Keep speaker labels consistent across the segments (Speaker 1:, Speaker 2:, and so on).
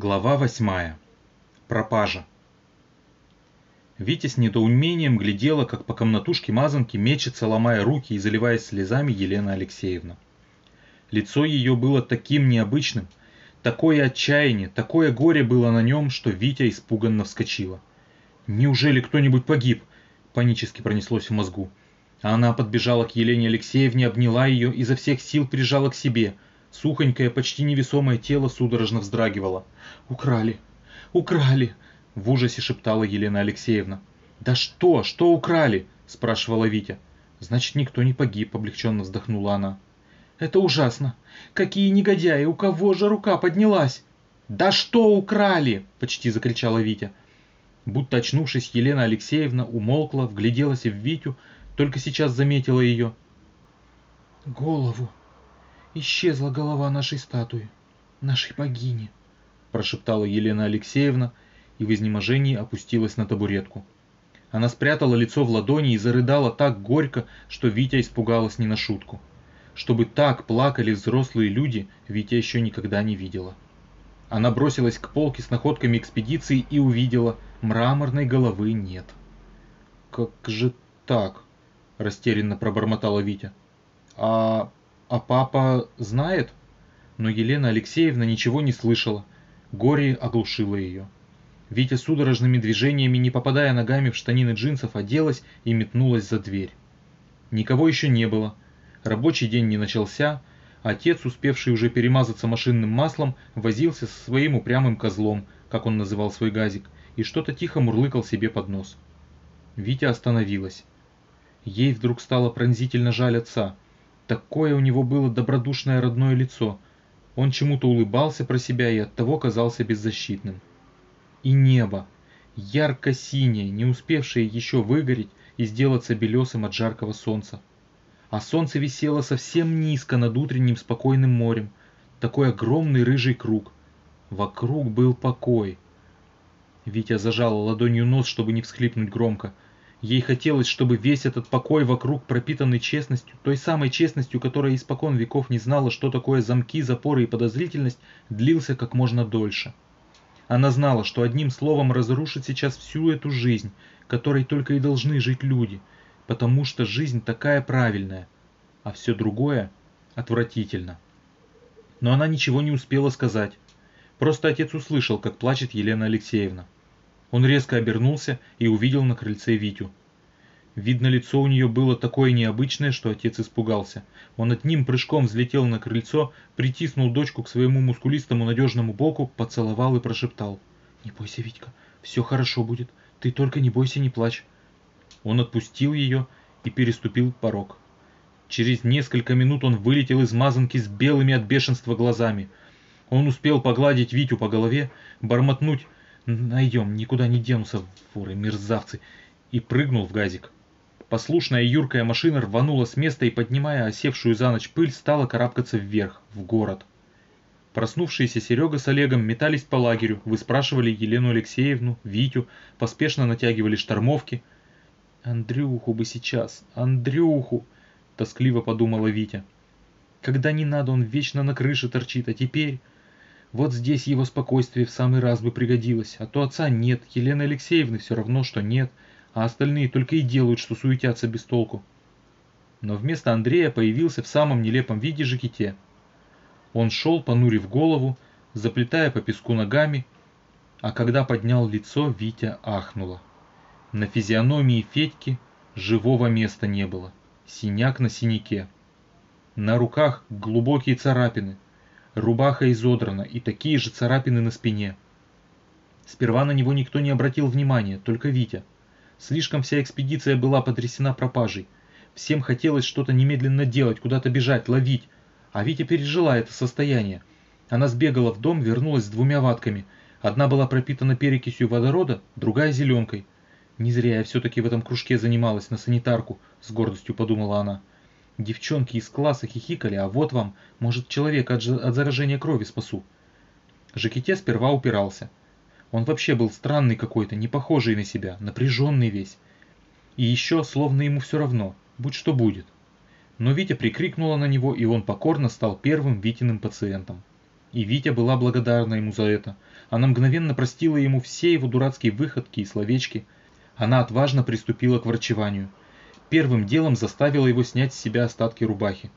Speaker 1: Глава восьмая. Пропажа. Витя с недоумением глядела, как по комнатушке мазанки мечется, ломая руки и заливаясь слезами Елена Алексеевна. Лицо ее было таким необычным, такое отчаяние, такое горе было на нем, что Витя испуганно вскочила. «Неужели кто-нибудь погиб?» – панически пронеслось в мозгу. А она подбежала к Елене Алексеевне, обняла ее, изо всех сил прижала к себе – Сухонькое, почти невесомое тело судорожно вздрагивало. «Украли! Украли!» – в ужасе шептала Елена Алексеевна. «Да что? Что украли?» – спрашивала Витя. «Значит, никто не погиб», – облегченно вздохнула она. «Это ужасно! Какие негодяи! У кого же рука поднялась?» «Да что украли?» – почти закричала Витя. Будто очнувшись, Елена Алексеевна умолкла, вгляделась в Витю, только сейчас заметила ее. «Голову!» Исчезла голова нашей статуи, нашей богини», – прошептала Елена Алексеевна и в изнеможении опустилась на табуретку. Она спрятала лицо в ладони и зарыдала так горько, что Витя испугалась не на шутку. Чтобы так плакали взрослые люди, Витя еще никогда не видела. Она бросилась к полке с находками экспедиции и увидела, мраморной головы нет. «Как же так?» – растерянно пробормотала Витя. «А а папа знает? Но Елена Алексеевна ничего не слышала. Горе оглушило ее. Витя судорожными движениями, не попадая ногами в штанины джинсов, оделась и метнулась за дверь. Никого еще не было. Рабочий день не начался. Отец, успевший уже перемазаться машинным маслом, возился со своим упрямым козлом, как он называл свой газик, и что-то тихо мурлыкал себе под нос. Витя остановилась. Ей вдруг стало пронзительно жаль отца – Такое у него было добродушное родное лицо. Он чему-то улыбался про себя и оттого казался беззащитным. И небо, ярко-синее, не успевшее еще выгореть и сделаться белесым от жаркого солнца. А солнце висело совсем низко над утренним спокойным морем, такой огромный рыжий круг. Вокруг был покой. Витя зажала ладонью нос, чтобы не всхлипнуть громко – Ей хотелось, чтобы весь этот покой вокруг, пропитанный честностью, той самой честностью, которая испокон веков не знала, что такое замки, запоры и подозрительность, длился как можно дольше. Она знала, что одним словом разрушит сейчас всю эту жизнь, которой только и должны жить люди, потому что жизнь такая правильная, а все другое отвратительно. Но она ничего не успела сказать. Просто отец услышал, как плачет Елена Алексеевна. Он резко обернулся и увидел на крыльце Витю. Видно, лицо у нее было такое необычное, что отец испугался. Он одним прыжком взлетел на крыльцо, притиснул дочку к своему мускулистому надежному боку, поцеловал и прошептал. «Не бойся, Витька, все хорошо будет. Ты только не бойся, не плачь». Он отпустил ее и переступил порог. Через несколько минут он вылетел из мазанки с белыми от бешенства глазами. Он успел погладить Витю по голове, бормотнуть Найдем, никуда не денутся, воры, мерзавцы. И прыгнул в газик. Послушная юркая машина рванула с места и, поднимая осевшую за ночь пыль, стала карабкаться вверх, в город. Проснувшиеся Серега с Олегом метались по лагерю, выспрашивали Елену Алексеевну, Витю, поспешно натягивали штормовки. «Андрюху бы сейчас, Андрюху!» – тоскливо подумала Витя. «Когда не надо, он вечно на крыше торчит, а теперь...» Вот здесь его спокойствие в самый раз бы пригодилось, а то отца нет, Елены Алексеевны все равно, что нет, а остальные только и делают, что суетятся без толку. Но вместо Андрея появился в самом нелепом виде Жаките. Он шел, понурив голову, заплетая по песку ногами, а когда поднял лицо, Витя ахнула. На физиономии Федьки живого места не было, синяк на синяке. На руках глубокие царапины – Рубаха изодрана и такие же царапины на спине. Сперва на него никто не обратил внимания, только Витя. Слишком вся экспедиция была потрясена пропажей. Всем хотелось что-то немедленно делать, куда-то бежать, ловить. А Витя пережила это состояние. Она сбегала в дом, вернулась с двумя ватками. Одна была пропитана перекисью водорода, другая зеленкой. Не зря я все-таки в этом кружке занималась, на санитарку, с гордостью подумала она. Девчонки из класса хихикали, а вот вам, может, человека от, от заражения крови спасу. Жакете сперва упирался. Он вообще был странный какой-то, не похожий на себя, напряженный весь. И еще, словно ему все равно, будь что будет. Но Витя прикрикнула на него, и он покорно стал первым Витиным пациентом. И Витя была благодарна ему за это. Она мгновенно простила ему все его дурацкие выходки и словечки. Она отважно приступила к врачеванию. Первым делом заставила его снять с себя остатки рубахи.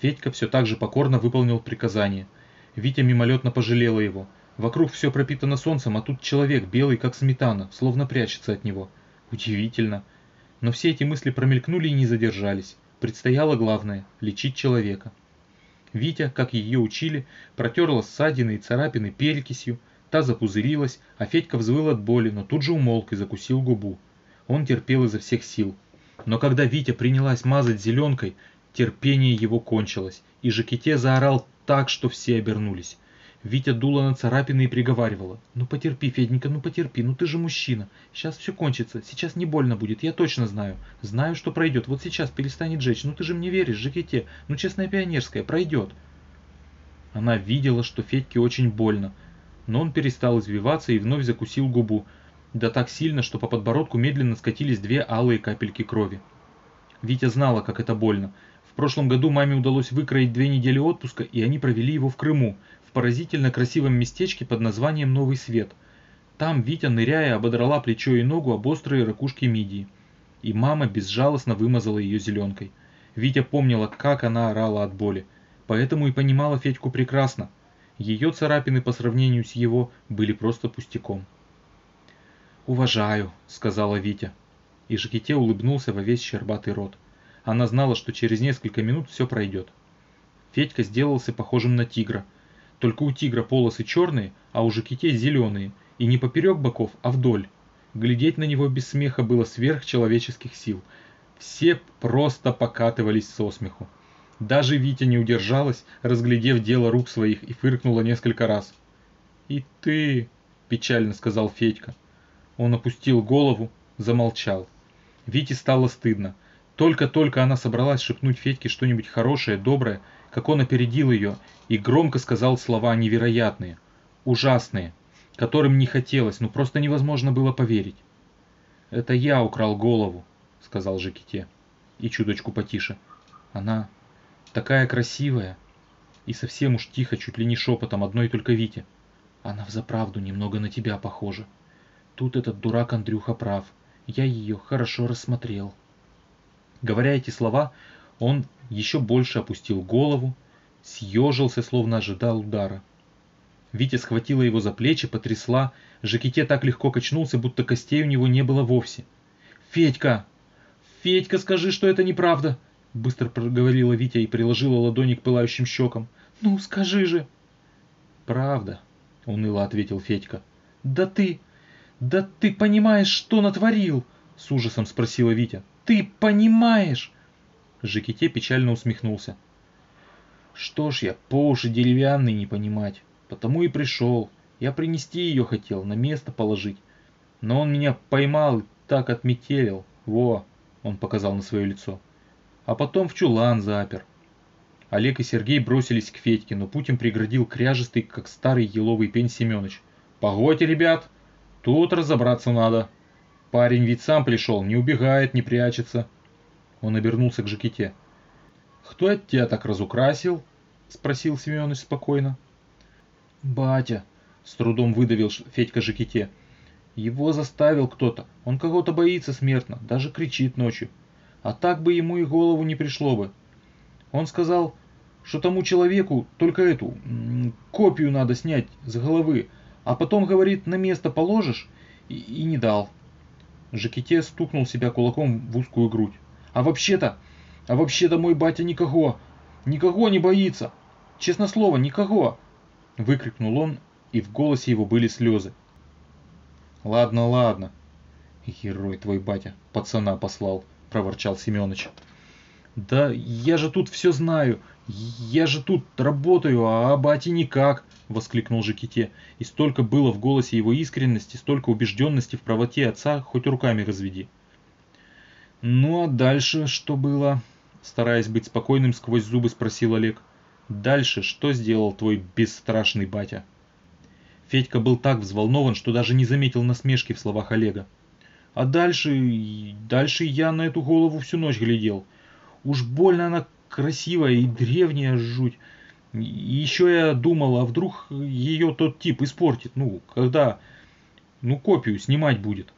Speaker 1: Федька все так же покорно выполнил приказание. Витя мимолетно пожалела его. Вокруг все пропитано солнцем, а тут человек белый, как сметана, словно прячется от него. Удивительно. Но все эти мысли промелькнули и не задержались. Предстояло главное – лечить человека. Витя, как ее учили, протерла ссадины и царапины перекисью, та запузырилась, а Федька взвыл от боли, но тут же умолк и закусил губу. Он терпел изо всех сил. Но когда Витя принялась мазать зеленкой, терпение его кончилось, и Жакете заорал так, что все обернулись. Витя дула на царапины и приговаривала. «Ну потерпи, Феденька, ну потерпи, ну ты же мужчина. Сейчас все кончится, сейчас не больно будет, я точно знаю. Знаю, что пройдет, вот сейчас перестанет жечь. Ну ты же мне веришь, Жакете, ну честная пионерская, пройдет». Она видела, что Федьке очень больно, но он перестал извиваться и вновь закусил губу, да так сильно, что по подбородку медленно скатились две алые капельки крови. Витя знала, как это больно. В прошлом году маме удалось выкроить две недели отпуска, и они провели его в Крыму, поразительно красивом местечке под названием Новый Свет. Там Витя, ныряя, ободрала плечо и ногу об острые ракушки мидии. И мама безжалостно вымазала ее зеленкой. Витя помнила, как она орала от боли. Поэтому и понимала Федьку прекрасно. Ее царапины по сравнению с его были просто пустяком. «Уважаю», — сказала Витя. И Жакете улыбнулся во весь щербатый рот. Она знала, что через несколько минут все пройдет. Федька сделался похожим на тигра — только у тигра полосы черные, а у жакете зеленые, и не поперек боков, а вдоль. Глядеть на него без смеха было сверхчеловеческих сил. Все просто покатывались со смеху. Даже Витя не удержалась, разглядев дело рук своих, и фыркнула несколько раз. «И ты...» – печально сказал Федька. Он опустил голову, замолчал. Вите стало стыдно. Только-только она собралась шепнуть Федьке что-нибудь хорошее, доброе, как он опередил ее и громко сказал слова невероятные, ужасные, которым не хотелось, но просто невозможно было поверить. «Это я украл голову», — сказал Жеките, и чуточку потише. «Она такая красивая». И совсем уж тихо, чуть ли не шепотом, одной только Вите. «Она взаправду немного на тебя похожа. Тут этот дурак Андрюха прав. Я ее хорошо рассмотрел». Говоря эти слова, он еще больше опустил голову, съежился, словно ожидал удара. Витя схватила его за плечи, потрясла. Жакете так легко качнулся, будто костей у него не было вовсе. «Федька! Федька, скажи, что это неправда!» Быстро проговорила Витя и приложила ладони к пылающим щекам. «Ну, скажи же!» «Правда», — уныло ответил Федька. «Да ты... да ты понимаешь, что натворил?» С ужасом спросила Витя. «Ты понимаешь?» Жекете печально усмехнулся. Что ж я по уши деревянный не понимать. Потому и пришел. Я принести ее хотел, на место положить. Но он меня поймал и так отметелил. Во, он показал на свое лицо. А потом в чулан запер. Олег и Сергей бросились к Федьке, но путем преградил кряжистый, как старый еловый пень Семенович. «Погодьте, ребят, тут разобраться надо. Парень ведь сам пришел, не убегает, не прячется». Он обернулся к Жакете. «Кто это тебя так разукрасил?» – спросил Семенович спокойно. «Батя», – с трудом выдавил Федька Жакете. «Его заставил кто-то. Он кого-то боится смертно, даже кричит ночью. А так бы ему и голову не пришло бы. Он сказал, что тому человеку только эту копию надо снять с головы, а потом, говорит, на место положишь, и, и не дал». Жакете стукнул себя кулаком в узкую грудь. А вообще-то, а вообще-то мой батя никого, никого не боится. Честно слово, никого. Выкрикнул он, и в голосе его были слезы. Ладно, ладно. Герой твой батя, пацана послал, проворчал Семёныч. Да я же тут все знаю, я же тут работаю, а о бате никак, воскликнул Жеките. И столько было в голосе его искренности, столько убежденности в правоте отца, хоть руками разведи. «Ну а дальше что было?» Стараясь быть спокойным, сквозь зубы спросил Олег. «Дальше что сделал твой бесстрашный батя?» Федька был так взволнован, что даже не заметил насмешки в словах Олега. «А дальше... дальше я на эту голову всю ночь глядел. Уж больно она красивая и древняя жуть. И еще я думал, а вдруг ее тот тип испортит, ну, когда, ну, копию снимать будет.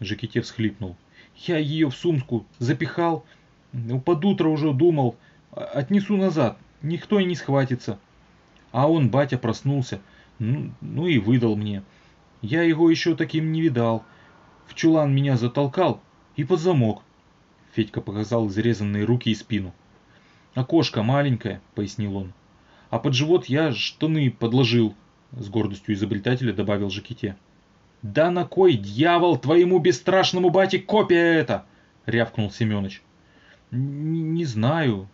Speaker 1: Жакете всхлипнул. Я ее в сумку запихал, ну, под утро уже думал, отнесу назад, никто и не схватится. А он, батя, проснулся, ну, ну и выдал мне. Я его еще таким не видал. В чулан меня затолкал и под замок. Федька показал изрезанные руки и спину. «Окошко маленькое», — пояснил он. «А под живот я штаны подложил», — с гордостью изобретателя добавил Жаките. «Да на кой, дьявол, твоему бесстрашному бате копия это?» — рявкнул Семёныч. «Не знаю.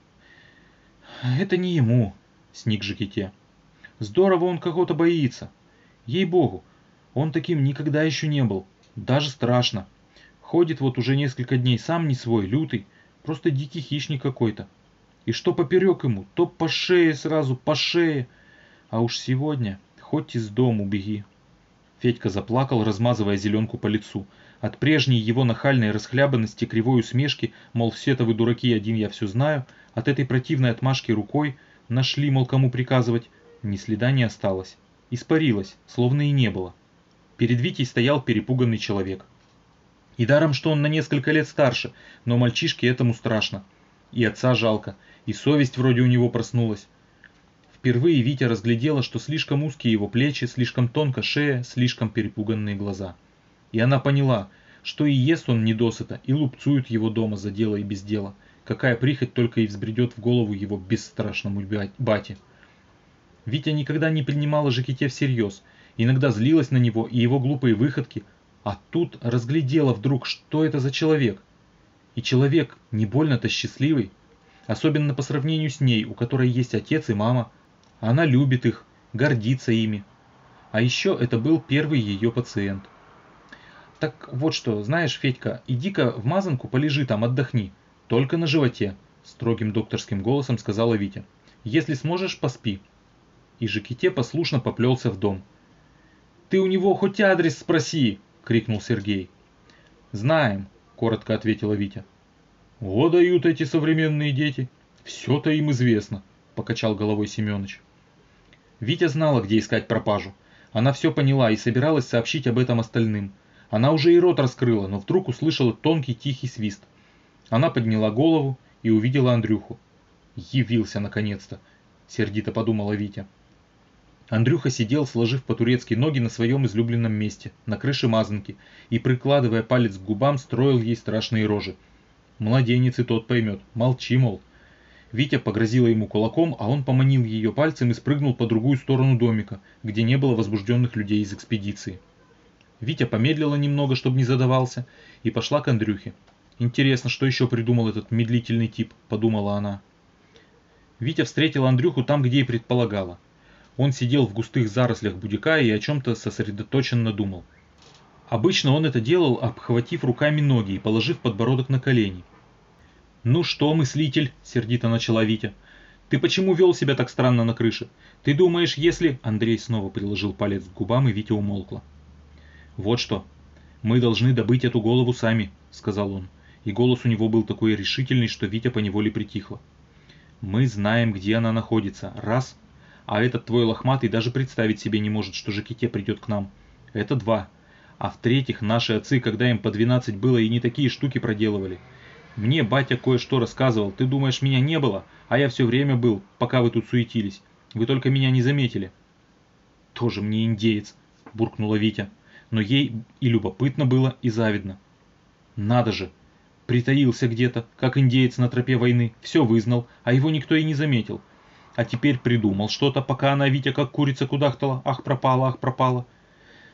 Speaker 1: Это не ему», — сник Жаките. «Здорово он кого-то боится. Ей-богу, он таким никогда еще не был. Даже страшно. Ходит вот уже несколько дней, сам не свой, лютый, просто дикий хищник какой-то. И что поперек ему, то по шее сразу, по шее. А уж сегодня хоть из дому беги. Федька заплакал, размазывая зеленку по лицу. От прежней его нахальной расхлябанности, кривой усмешки, мол, все-то вы дураки, один я все знаю, от этой противной отмашки рукой, нашли, мол, кому приказывать, ни следа не осталось. Испарилось, словно и не было. Перед Витей стоял перепуганный человек. И даром, что он на несколько лет старше, но мальчишке этому страшно. И отца жалко, и совесть вроде у него проснулась. Впервые Витя разглядела, что слишком узкие его плечи, слишком тонко шея, слишком перепуганные глаза. И она поняла, что и ест он недосыто, и лупцуют его дома за дело и без дела. Какая прихоть только и взбредет в голову его бесстрашному бате. Витя никогда не принимала Жакете всерьез, иногда злилась на него и его глупые выходки, а тут разглядела вдруг, что это за человек. И человек не больно-то счастливый, особенно по сравнению с ней, у которой есть отец и мама. Она любит их, гордится ими. А еще это был первый ее пациент. Так вот что, знаешь, Федька, иди-ка в мазанку полежи там, отдохни. Только на животе, строгим докторским голосом сказала Витя. Если сможешь, поспи. И Жаките послушно поплелся в дом. Ты у него хоть адрес спроси, крикнул Сергей. «Знаем», — коротко ответила Витя. «О, дают эти современные дети. Все-то им известно», — покачал головой Семенович. Витя знала, где искать пропажу. Она все поняла и собиралась сообщить об этом остальным. Она уже и рот раскрыла, но вдруг услышала тонкий тихий свист. Она подняла голову и увидела Андрюху. «Явился наконец-то», — сердито подумала Витя. Андрюха сидел, сложив по-турецки ноги на своем излюбленном месте, на крыше мазанки, и, прикладывая палец к губам, строил ей страшные рожи. Младенец и тот поймет. Молчи, мол. Витя погрозила ему кулаком, а он поманил ее пальцем и спрыгнул по другую сторону домика, где не было возбужденных людей из экспедиции. Витя помедлила немного, чтобы не задавался, и пошла к Андрюхе. «Интересно, что еще придумал этот медлительный тип?» – подумала она. Витя встретил Андрюху там, где и предполагала – он сидел в густых зарослях будика и о чем-то сосредоточенно думал. Обычно он это делал, обхватив руками ноги и положив подбородок на колени. «Ну что, мыслитель?» – сердито начала Витя. «Ты почему вел себя так странно на крыше? Ты думаешь, если...» Андрей снова приложил палец к губам, и Витя умолкла. «Вот что. Мы должны добыть эту голову сами», – сказал он. И голос у него был такой решительный, что Витя поневоле притихла. «Мы знаем, где она находится. Раз – а этот твой лохматый даже представить себе не может, что Жаките придет к нам. Это два. А в-третьих, наши отцы, когда им по 12 было, и не такие штуки проделывали. Мне батя кое-что рассказывал. Ты думаешь, меня не было? А я все время был, пока вы тут суетились. Вы только меня не заметили. Тоже мне индеец, буркнула Витя. Но ей и любопытно было, и завидно. Надо же, притаился где-то, как индеец на тропе войны, все вызнал, а его никто и не заметил а теперь придумал что-то, пока она, Витя, как курица кудахтала, ах, пропала, ах, пропала.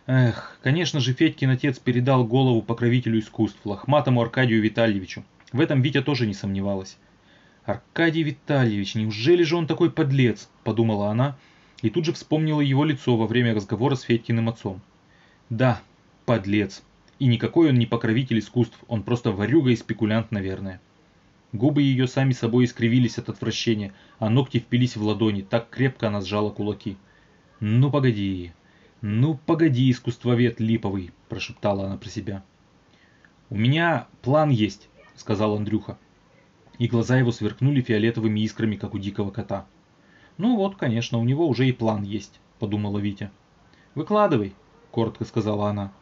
Speaker 1: Эх, конечно же, Федькин отец передал голову покровителю искусств, лохматому Аркадию Витальевичу. В этом Витя тоже не сомневалась. «Аркадий Витальевич, неужели же он такой подлец?» – подумала она, и тут же вспомнила его лицо во время разговора с Федькиным отцом. «Да, подлец. И никакой он не покровитель искусств, он просто ворюга и спекулянт, наверное». Губы ее сами собой искривились от отвращения, а ногти впились в ладони, так крепко она сжала кулаки. «Ну погоди, ну погоди, искусствовед липовый», – прошептала она про себя. «У меня план есть», – сказал Андрюха. И глаза его сверкнули фиолетовыми искрами, как у дикого кота. Ну вот, конечно, у него уже и план есть, подумала Витя. Выкладывай, коротко сказала она.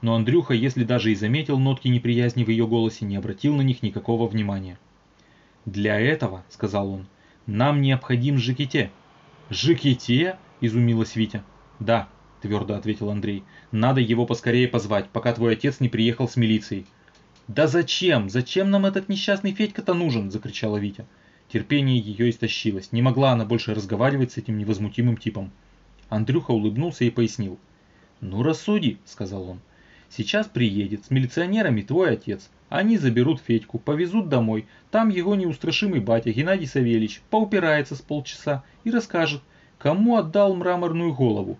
Speaker 1: Но Андрюха, если даже и заметил нотки неприязни в ее голосе, не обратил на них никакого внимания. «Для этого, — сказал он, — нам необходим Жиките». «Жиките?» — изумилась Витя. «Да», — твердо ответил Андрей. «Надо его поскорее позвать, пока твой отец не приехал с милицией». «Да зачем? Зачем нам этот несчастный Федька-то нужен?» – закричала Витя. Терпение ее истощилось. Не могла она больше разговаривать с этим невозмутимым типом. Андрюха улыбнулся и пояснил. «Ну рассуди», — сказал он. «Сейчас приедет с милиционерами твой отец. Они заберут Федьку, повезут домой. Там его неустрашимый батя Геннадий Савельич поупирается с полчаса и расскажет, кому отдал мраморную голову.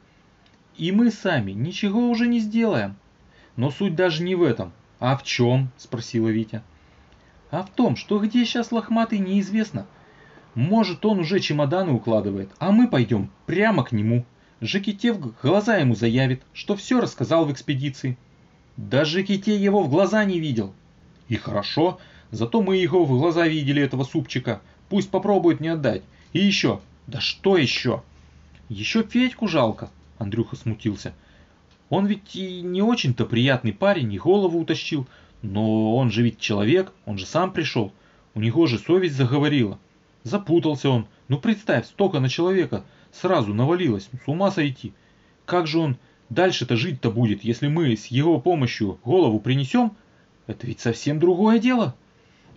Speaker 1: И мы сами ничего уже не сделаем. Но суть даже не в этом. А в чем? Спросила Витя. А в том, что где сейчас лохматый неизвестно. Может он уже чемоданы укладывает, а мы пойдем прямо к нему. Жеките в глаза ему заявит, что все рассказал в экспедиции. Да Жеките его в глаза не видел. И хорошо, зато мы его в глаза видели, этого супчика. Пусть попробует не отдать. И еще. Да что еще? Еще Федьку жалко. Андрюха смутился. Он ведь и не очень-то приятный парень, и голову утащил. Но он же ведь человек, он же сам пришел. У него же совесть заговорила. Запутался он. Ну представь, столько на человека сразу навалилось. С ума сойти. Как же он дальше-то жить-то будет, если мы с его помощью голову принесем? Это ведь совсем другое дело.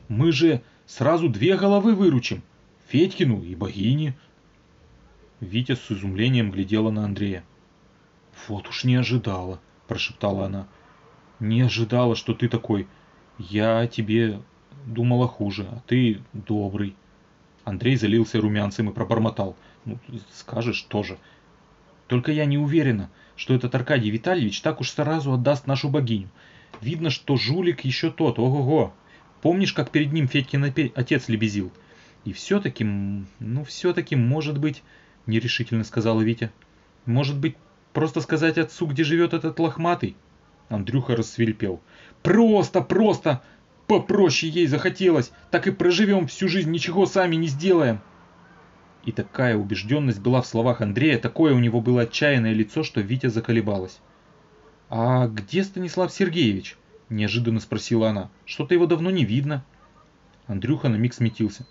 Speaker 1: Мы же сразу две головы выручим. Федькину и богини. Витя с изумлением глядела на Андрея. «Вот уж не ожидала», – прошептала она. «Не ожидала, что ты такой. Я тебе думала хуже, а ты добрый». Андрей залился румянцем и пробормотал. «Ну, скажешь тоже. Только я не уверена, что этот Аркадий Витальевич так уж сразу отдаст нашу богиню. Видно, что жулик еще тот, ого-го. Помнишь, как перед ним Федькин отец лебезил? И все-таки, ну все-таки, может быть, нерешительно сказала Витя. Может быть, просто сказать отцу, где живет этот лохматый? Андрюха рассвирепел. Просто, просто, попроще ей захотелось. Так и проживем всю жизнь, ничего сами не сделаем. И такая убежденность была в словах Андрея, такое у него было отчаянное лицо, что Витя заколебалась. «А где Станислав Сергеевич?» – неожиданно спросила она. «Что-то его давно не видно». Андрюха на миг смятился.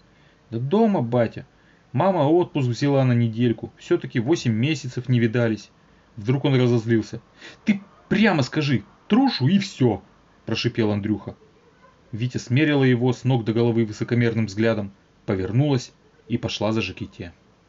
Speaker 1: «Да дома, батя. Мама отпуск взяла на недельку. Все-таки восемь месяцев не видались». Вдруг он разозлился. «Ты прямо скажи, трушу и все!» – прошипел Андрюха. Витя смерила его с ног до головы высокомерным взглядом, повернулась и пошла за Жаките.